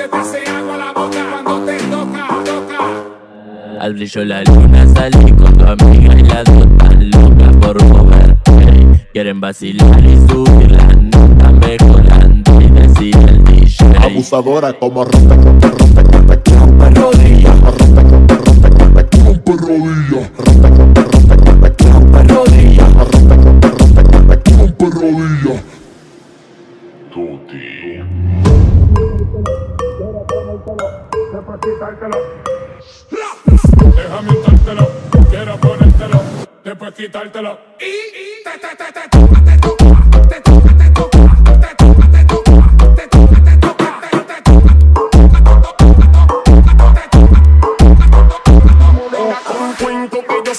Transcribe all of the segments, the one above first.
se te hace agua la boca cuando te toca, toca. Al brillo la luna salí con tu amiga y las dos tan locas por mover. Quieren vacilar y subir la nota mejorando y decir el DJ. Abusadora como rompe, rompe, rompe, rompe, rompe rodilla, rompe, rompe, rompe, rompe, rompe rodilla, rompe, rompe, rompe, rompe, rompe rodilla, rompe, rompe, rompe, rompe, rompe rodilla. Déjame quitártelo. Déjame usártelo. Quiero ponértelo. Después quitártelo. Y, y, te, te, te, te, toca, te toca, te toca, te toca.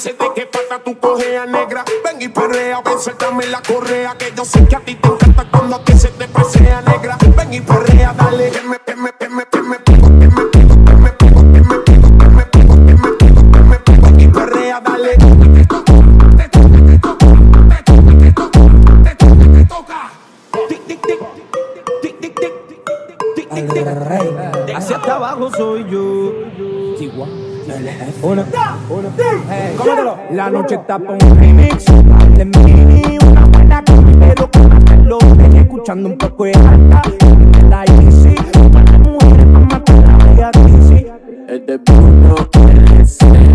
sé de qué pata tú cojeas negra. Ven y perrea, ven, suéltame la correa. Que yo sé que a ti te encanta cuando a ti se te presea negra. Ven y perrea, dale, que me tic. Hacia hasta abajo soy yo. Una, una, cómetelo. La noche está pa' un remix. Dale mini, una buena pero cómetelo. Ven escuchando un poco de alta. La easy, para mujeres, pa' matar la bella crisis. Es de Bruno LC.